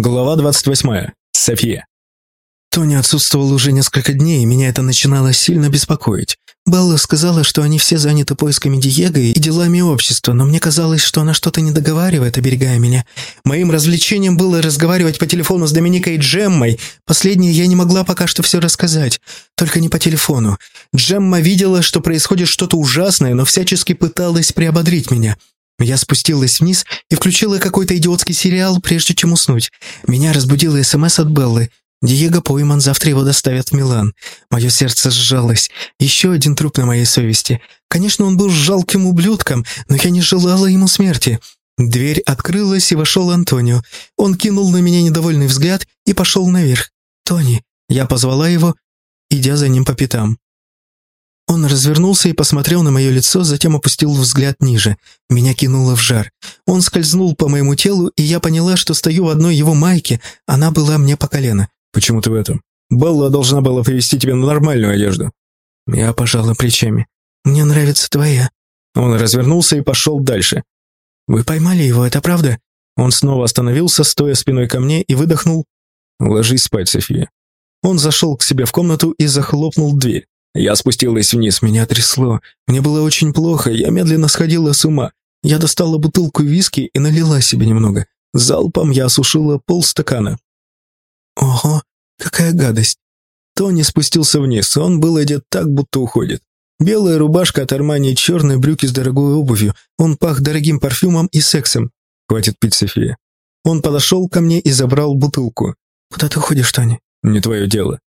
Глава 28. София. Тони отсутствовал уже несколько дней, и меня это начинало сильно беспокоить. Белла сказала, что они все заняты поисками Диего и делами общества, но мне казалось, что она что-то не договаривает, оберегая меня. Моим развлечением было разговаривать по телефону с Доминикой и Джеммой. Последнее я не могла пока что все рассказать, только не по телефону. Джемма видела, что происходит что-то ужасное, но всячески пыталась приободрить меня. Я спустилась вниз и включила какой-то идиотский сериал, прежде чем уснуть. Меня разбудила СМС от Беллы. Диего пойман, завтра его доставят в Милан. Мое сердце сжалось. Еще один труп на моей совести. Конечно, он был жалким ублюдком, но я не желала ему смерти. Дверь открылась, и вошел Антонио. Он кинул на меня недовольный взгляд и пошел наверх. «Тони!» Я позвала его, идя за ним по пятам. Он развернулся и посмотрел на мое лицо, затем опустил взгляд ниже. Меня кинуло в жар. Он скользнул по моему телу, и я поняла, что стою в одной его майке. Она была мне по колено. Почему ты в этом? Белла должна была привести тебе нормальную одежду. Я пожала плечами. Мне нравится твоя. Он развернулся и пошел дальше. Вы поймали его, это правда? Он снова остановился, стоя спиной ко мне, и выдохнул. Ложись спать, София. Он зашел к себе в комнату и захлопнул дверь. Я спустилась вниз, меня трясло. Мне было очень плохо, я медленно сходила с ума. Я достала бутылку виски и налила себе немного. Залпом я осушила полстакана. Ого, какая гадость. Тони спустился вниз, он был одет так, будто уходит. Белая рубашка от Армани черные брюки с дорогой обувью. Он пах дорогим парфюмом и сексом. Хватит пить, София. Он подошел ко мне и забрал бутылку. «Куда ты ходишь, Тони?» «Не твое дело».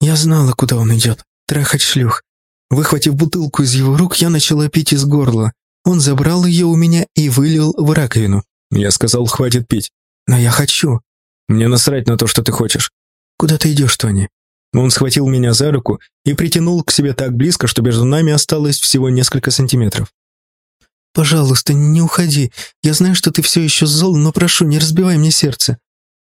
Я знала, куда он идет трахать шлюх. Выхватив бутылку из его рук, я начала пить из горла. Он забрал ее у меня и вылил в раковину. Я сказал, хватит пить. Но я хочу. Мне насрать на то, что ты хочешь. Куда ты идешь, Тони? Он схватил меня за руку и притянул к себе так близко, что между нами осталось всего несколько сантиметров. «Пожалуйста, не уходи. Я знаю, что ты все еще зол, но прошу, не разбивай мне сердце».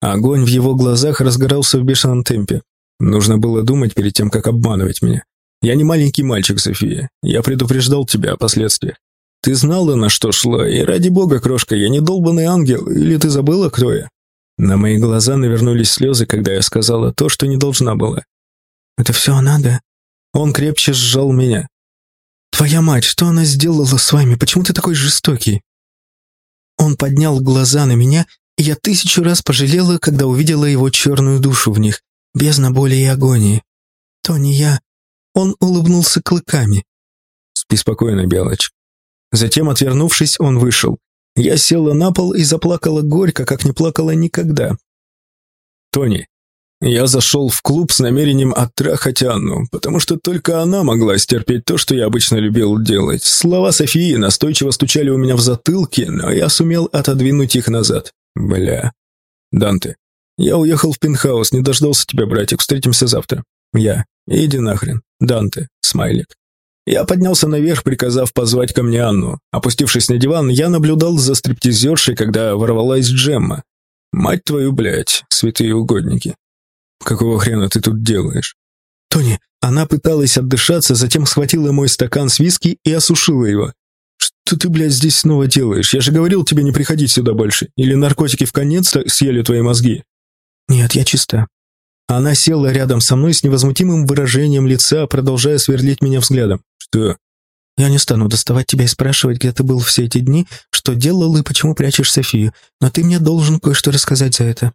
Огонь в его глазах разгорался в бешеном темпе. Нужно было думать перед тем, как обманывать меня. Я не маленький мальчик, София. Я предупреждал тебя о последствиях. Ты знала, на что шла, и ради бога, крошка, я не долбанный ангел, или ты забыла, кто я? На мои глаза навернулись слезы, когда я сказала то, что не должна была. Это все она, да? Он крепче сжал меня. Твоя мать, что она сделала с вами? Почему ты такой жестокий? Он поднял глаза на меня, и я тысячу раз пожалела, когда увидела его черную душу в них бездна боли и агонии. То не я. Он улыбнулся клыками. Спи спокойно, Белочка. Затем, отвернувшись, он вышел. Я села на пол и заплакала горько, как не плакала никогда. Тони, я зашел в клуб с намерением оттрахать Анну, потому что только она могла стерпеть то, что я обычно любил делать. Слова Софии настойчиво стучали у меня в затылке, но я сумел отодвинуть их назад. Бля. Данте, «Я уехал в пентхаус, не дождался тебя, братик, встретимся завтра». «Я. Иди нахрен. Данте. Смайлик». Я поднялся наверх, приказав позвать ко мне Анну. Опустившись на диван, я наблюдал за стриптизершей, когда ворвалась Джемма. «Мать твою, блядь, святые угодники. Какого хрена ты тут делаешь?» «Тони, она пыталась отдышаться, затем схватила мой стакан с виски и осушила его. «Что ты, блядь, здесь снова делаешь? Я же говорил тебе не приходить сюда больше. Или наркотики в конец съели твои мозги?» «Нет, я чиста». Она села рядом со мной с невозмутимым выражением лица, продолжая сверлить меня взглядом. «Что?» «Я не стану доставать тебя и спрашивать, где ты был все эти дни, что делал и почему прячешь Софию, но ты мне должен кое-что рассказать за это».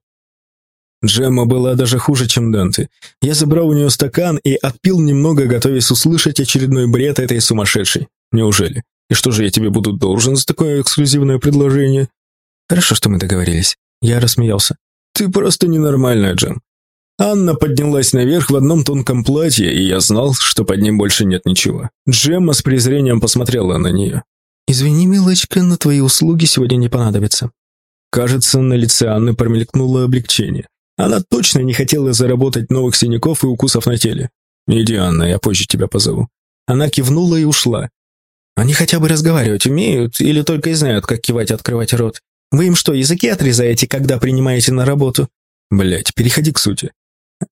Джемма была даже хуже, чем Данте. Я забрал у нее стакан и отпил немного, готовясь услышать очередной бред этой сумасшедшей. Неужели? И что же я тебе буду должен за такое эксклюзивное предложение? Хорошо, что мы договорились. Я рассмеялся. Ты просто ненормальная, Джем. Анна поднялась наверх в одном тонком платье, и я знал, что под ним больше нет ничего. Джемма с презрением посмотрела на нее. «Извини, милочка, но твои услуги сегодня не понадобятся». Кажется, на лице Анны промелькнуло облегчение. Она точно не хотела заработать новых синяков и укусов на теле. «Иди, Анна, я позже тебя позову». Она кивнула и ушла. «Они хотя бы разговаривать умеют или только и знают, как кивать и открывать рот?» Вы им что, языки отрезаете, когда принимаете на работу? Блять, переходи к сути.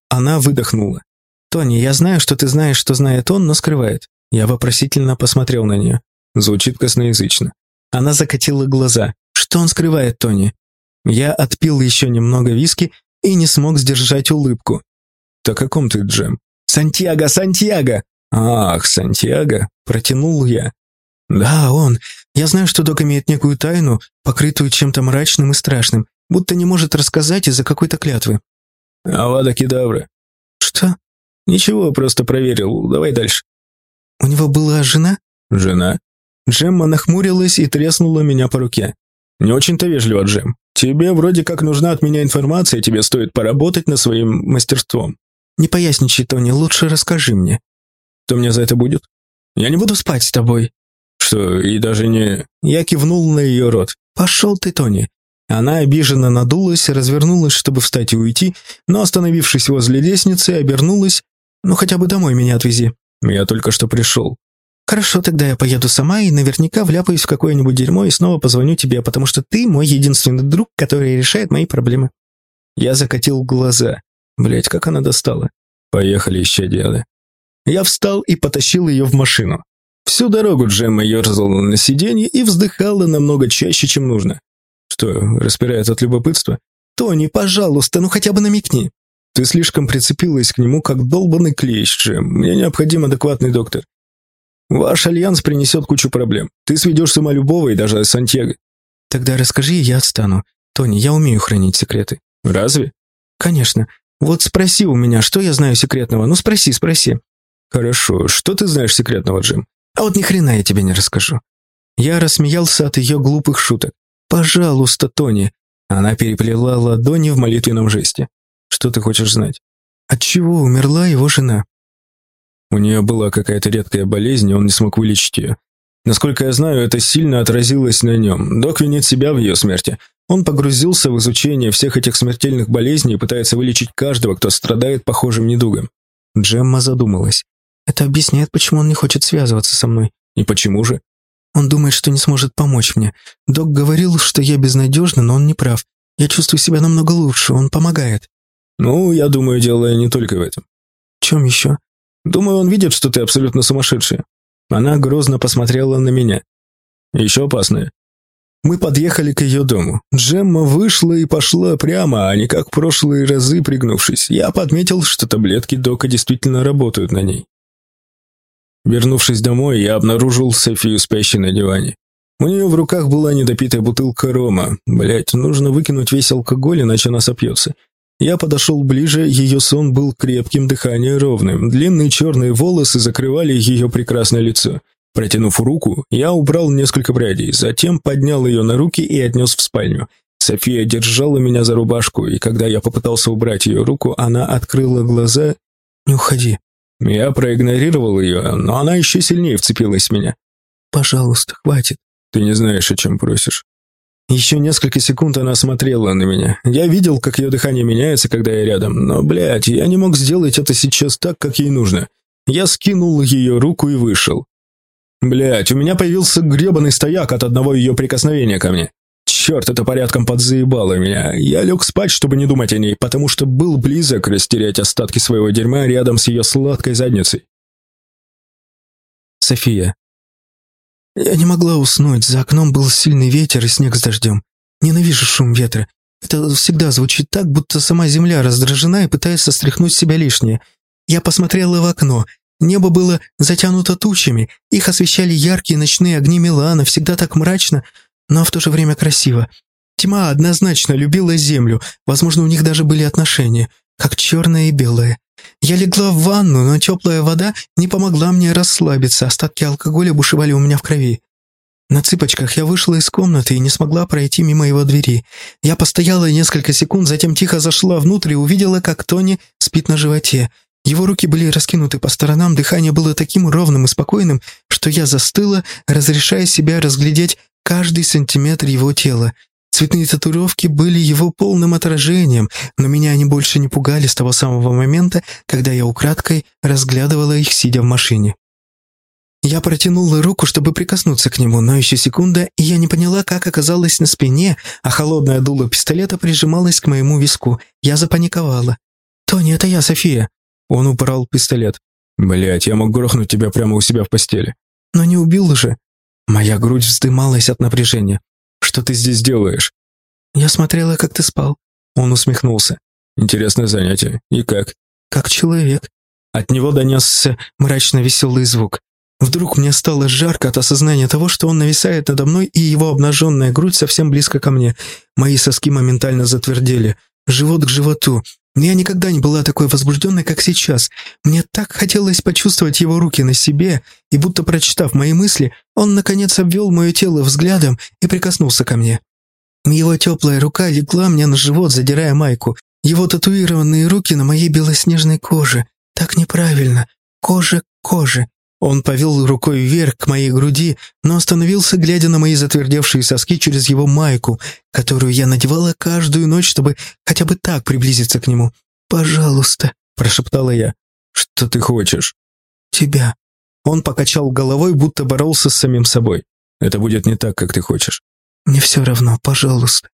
Она выдохнула. Тони, я знаю, что ты знаешь, что знает он, но скрывает. Я вопросительно посмотрел на нее. Звучит косноязычно. Она закатила глаза. Что он скрывает, Тони? Я отпил еще немного виски и не смог сдержать улыбку. «О каком ты, Джем?» «Сантьяго, Сантьяго!» «Ах, Сантьяго!» – протянул я. «Да, он. Я знаю, что док имеет некую тайну, покрытую чем-то мрачным и страшным, будто не может рассказать из-за какой-то клятвы». «Авада кедавра». «Что?» «Ничего, просто проверил. Давай дальше». «У него была жена?» «Жена?» Джемма нахмурилась и треснула меня по руке. «Не очень-то вежливо, Джем. Тебе вроде как нужна от меня информация, тебе стоит поработать над своим мастерством». «Не поясничай, Тони, лучше расскажи мне». «Что мне за это будет?» «Я не буду спать с тобой». «Что, и даже не...» Я кивнул на ее рот. «Пошел ты, Тони». Она обиженно надулась, развернулась, чтобы встать и уйти, но, остановившись возле лестницы, обернулась. «Ну, хотя бы домой меня отвези». «Я только что пришел». «Хорошо, тогда я поеду сама и наверняка вляпаюсь в какое-нибудь дерьмо и снова позвоню тебе, потому что ты мой единственный друг, который решает мои проблемы». Я закатил глаза. Блять, как она достала. Поехали, еще дело. Я встал и потащил ее в машину. Всю дорогу Джемма ерзала на сиденье и вздыхала намного чаще, чем нужно. Что, распирает от любопытства? «Тони, пожалуйста, ну хотя бы намекни». Ты слишком прицепилась к нему, как долбанный клещ, Джем. Мне необходим адекватный доктор. Ваш альянс принесет кучу проблем. Ты сведешь с ума любого и даже Сантьяго. Тогда расскажи, и я отстану. Тони, я умею хранить секреты. Разве? Конечно. Вот спроси у меня, что я знаю секретного. Ну спроси, спроси. Хорошо. Что ты знаешь секретного, Джим? А вот ни хрена я тебе не расскажу. Я рассмеялся от ее глупых шуток. Пожалуйста, Тони. Она переплела ладони в молитвенном жесте. Что ты хочешь знать? От чего умерла его жена? У нее была какая-то редкая болезнь, и он не смог вылечить ее. Насколько я знаю, это сильно отразилось на нем. Док винит себя в ее смерти. Он погрузился в изучение всех этих смертельных болезней и пытается вылечить каждого, кто страдает похожим недугом. Джемма задумалась. Это объясняет, почему он не хочет связываться со мной. И почему же? Он думает, что не сможет помочь мне. Док говорил, что я безнадежна, но он не прав. Я чувствую себя намного лучше, он помогает. Ну, я думаю, дело не только в этом. В чем еще? Думаю, он видит, что ты абсолютно сумасшедшая. Она грозно посмотрела на меня. Еще опасное. Мы подъехали к ее дому. Джемма вышла и пошла прямо, а не как в прошлые разы пригнувшись. Я подметил, что таблетки Дока действительно работают на ней. Вернувшись домой, я обнаружил Софию спящей на диване. У нее в руках была недопитая бутылка рома. Блять, нужно выкинуть весь алкоголь, иначе она сопьется. Я подошел ближе, ее сон был крепким, дыхание ровным. Длинные черные волосы закрывали ее прекрасное лицо. Протянув руку, я убрал несколько прядей, затем поднял ее на руки и отнес в спальню. София держала меня за рубашку, и когда я попытался убрать ее руку, она открыла глаза. «Не уходи». Я проигнорировал ее, но она еще сильнее вцепилась в меня. «Пожалуйста, хватит». «Ты не знаешь, о чем просишь». Еще несколько секунд она смотрела на меня. Я видел, как ее дыхание меняется, когда я рядом, но, блядь, я не мог сделать это сейчас так, как ей нужно. Я скинул ее руку и вышел. Блядь, у меня появился гребаный стояк от одного ее прикосновения ко мне. Черт, это порядком подзаебало меня. Я лег спать, чтобы не думать о ней, потому что был близок растерять остатки своего дерьма рядом с ее сладкой задницей. София. Я не могла уснуть, за окном был сильный ветер и снег с дождем. Ненавижу шум ветра. Это всегда звучит так, будто сама земля раздражена и пытается стряхнуть с себя лишнее. Я посмотрела в окно. Небо было затянуто тучами. Их освещали яркие ночные огни Милана, всегда так мрачно, но в то же время красиво. Тьма однозначно любила землю, возможно, у них даже были отношения, как черное и белое. Я легла в ванну, но теплая вода не помогла мне расслабиться, остатки алкоголя бушевали у меня в крови. На цыпочках я вышла из комнаты и не смогла пройти мимо его двери. Я постояла несколько секунд, затем тихо зашла внутрь и увидела, как Тони спит на животе. Его руки были раскинуты по сторонам, дыхание было таким ровным и спокойным, что я застыла, разрешая себя разглядеть каждый сантиметр его тела. Цветные татуировки были его полным отражением, но меня они больше не пугали с того самого момента, когда я украдкой разглядывала их, сидя в машине. Я протянула руку, чтобы прикоснуться к нему, но еще секунда, и я не поняла, как оказалась на спине, а холодное дуло пистолета прижималось к моему виску. Я запаниковала. «Тони, это я, София!» Он упорол пистолет. Блять, я мог грохнуть тебя прямо у себя в постели». «Но не убил же!» Моя грудь вздымалась от напряжения. Что ты здесь делаешь?» Я смотрела, как ты спал. Он усмехнулся. Интересное занятие. И как? Как человек. От него донесся мрачно веселый звук. Вдруг мне стало жарко от осознания того, что он нависает надо мной, и его обнаженная грудь совсем близко ко мне. Мои соски моментально затвердели. Живот к животу. Я никогда не была такой возбужденной, как сейчас. Мне так хотелось почувствовать его руки на себе, и будто прочитав мои мысли, он, наконец, обвел мое тело взглядом и прикоснулся ко мне. Его теплая рука легла мне на живот, задирая майку. Его татуированные руки на моей белоснежной коже. Так неправильно. Кожа к коже. Он повел рукой вверх к моей груди, но остановился, глядя на мои затвердевшие соски через его майку, которую я надевала каждую ночь, чтобы хотя бы так приблизиться к нему. «Пожалуйста», — прошептала я. «Что ты хочешь?» «Тебя». Он покачал головой, будто боролся с самим собой. «Это будет не так, как ты хочешь». «Мне все равно, пожалуйста».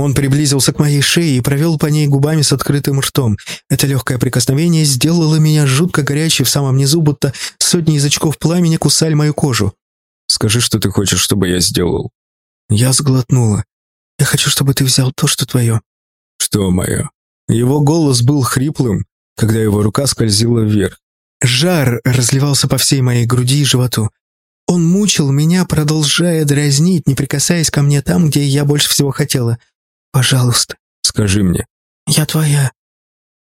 Он приблизился к моей шее и провел по ней губами с открытым ртом. Это легкое прикосновение сделало меня жутко горячей в самом низу, будто сотни язычков пламени кусали мою кожу. «Скажи, что ты хочешь, чтобы я сделал». Я сглотнула. «Я хочу, чтобы ты взял то, что твое». «Что мое?» Его голос был хриплым, когда его рука скользила вверх. Жар разливался по всей моей груди и животу. Он мучил меня, продолжая дразнить, не прикасаясь ко мне там, где я больше всего хотела. Пожалуйста, скажи мне. Я твоя.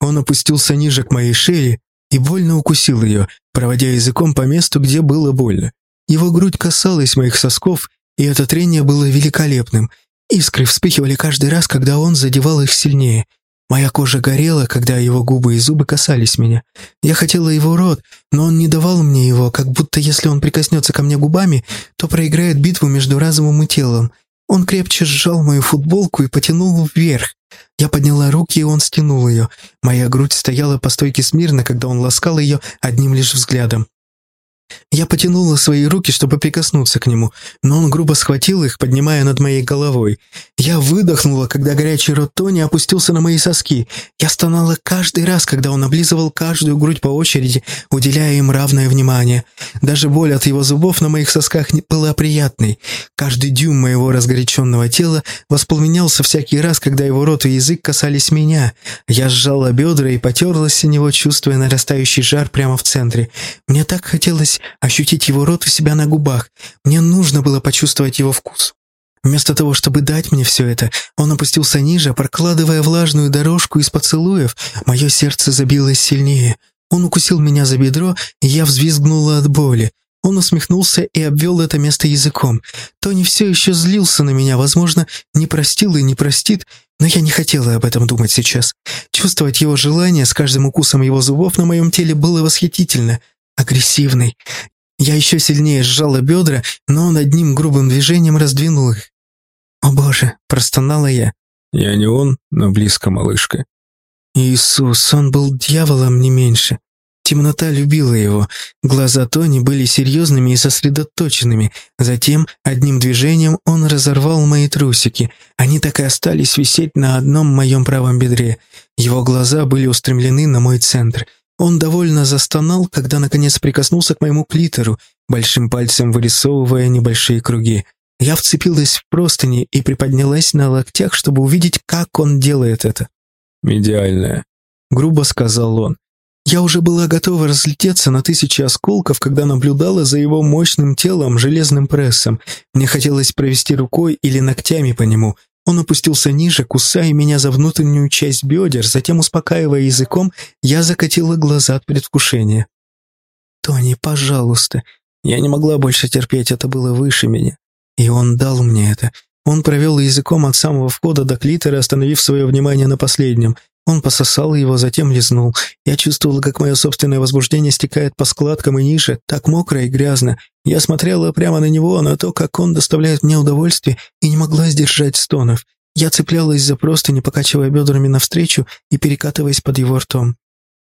Он опустился ниже к моей шее и больно укусил ее, проводя языком по месту, где было больно. Его грудь касалась моих сосков, и это трение было великолепным. Искры вспыхивали каждый раз, когда он задевал их сильнее. Моя кожа горела, когда его губы и зубы касались меня. Я хотела его рот, но он не давал мне его, как будто если он прикоснется ко мне губами, то проиграет битву между разумом и телом. Он крепче сжал мою футболку и потянул вверх. Я подняла руки, и он стянул ее. Моя грудь стояла по стойке смирно, когда он ласкал ее одним лишь взглядом. Я потянула свои руки, чтобы прикоснуться к нему, но он грубо схватил их, поднимая над моей головой. Я выдохнула, когда горячий рот Тони опустился на мои соски. Я стонала каждый раз, когда он облизывал каждую грудь по очереди, уделяя им равное внимание. Даже боль от его зубов на моих сосках была приятной. Каждый дюйм моего разгоряченного тела воспламенялся всякий раз, когда его рот и язык касались меня. Я сжала бедра и потерлась о него, чувствуя нарастающий жар прямо в центре. Мне так хотелось ощутить его рот у себя на губах. Мне нужно было почувствовать его вкус. Вместо того, чтобы дать мне все это, он опустился ниже, прокладывая влажную дорожку из поцелуев. Мое сердце забилось сильнее. Он укусил меня за бедро, и я взвизгнула от боли. Он усмехнулся и обвел это место языком. Тони все еще злился на меня, возможно, не простил и не простит, но я не хотела об этом думать сейчас. Чувствовать его желание с каждым укусом его зубов на моем теле было восхитительно агрессивный. Я еще сильнее сжала бедра, но он одним грубым движением раздвинул их. «О боже!» – простонала я. «Я не он, но близко, малышка». Иисус, он был дьяволом не меньше. Темнота любила его. Глаза Тони были серьезными и сосредоточенными. Затем, одним движением, он разорвал мои трусики. Они так и остались висеть на одном моем правом бедре. Его глаза были устремлены на мой центр – он довольно застонал, когда наконец прикоснулся к моему клитору, большим пальцем вырисовывая небольшие круги. Я вцепилась в простыни и приподнялась на локтях, чтобы увидеть, как он делает это. «Идеальная», — грубо сказал он. Я уже была готова разлететься на тысячи осколков, когда наблюдала за его мощным телом, железным прессом. Мне хотелось провести рукой или ногтями по нему, он опустился ниже, кусая меня за внутреннюю часть бедер, затем, успокаивая языком, я закатила глаза от предвкушения. «Тони, пожалуйста». Я не могла больше терпеть, это было выше меня. И он дал мне это. Он провел языком от самого входа до клитора, остановив свое внимание на последнем. Он пососал его, затем лизнул. Я чувствовала, как мое собственное возбуждение стекает по складкам и ниже, так мокро и грязно. Я смотрела прямо на него, на то, как он доставляет мне удовольствие, и не могла сдержать стонов. Я цеплялась за простыни, покачивая бедрами навстречу и перекатываясь под его ртом.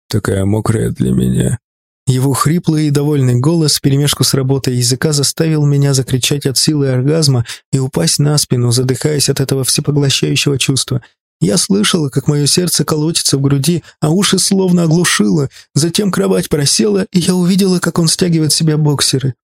«Такая мокрая для меня». Его хриплый и довольный голос вперемешку с работой языка заставил меня закричать от силы оргазма и упасть на спину, задыхаясь от этого всепоглощающего чувства. Я слышала, как мое сердце колотится в груди, а уши словно оглушило. Затем кровать просела, и я увидела, как он стягивает с себя боксеры.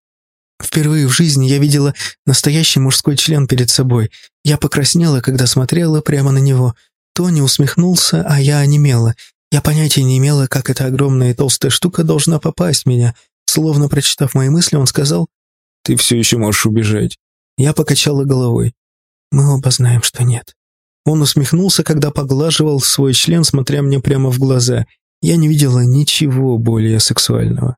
Впервые в жизни я видела настоящий мужской член перед собой. Я покраснела, когда смотрела прямо на него. Тони усмехнулся, а я онемела. Я понятия не имела, как эта огромная и толстая штука должна попасть в меня. Словно прочитав мои мысли, он сказал, «Ты все еще можешь убежать». Я покачала головой. «Мы оба знаем, что нет». Он усмехнулся, когда поглаживал свой член, смотря мне прямо в глаза. Я не видела ничего более сексуального.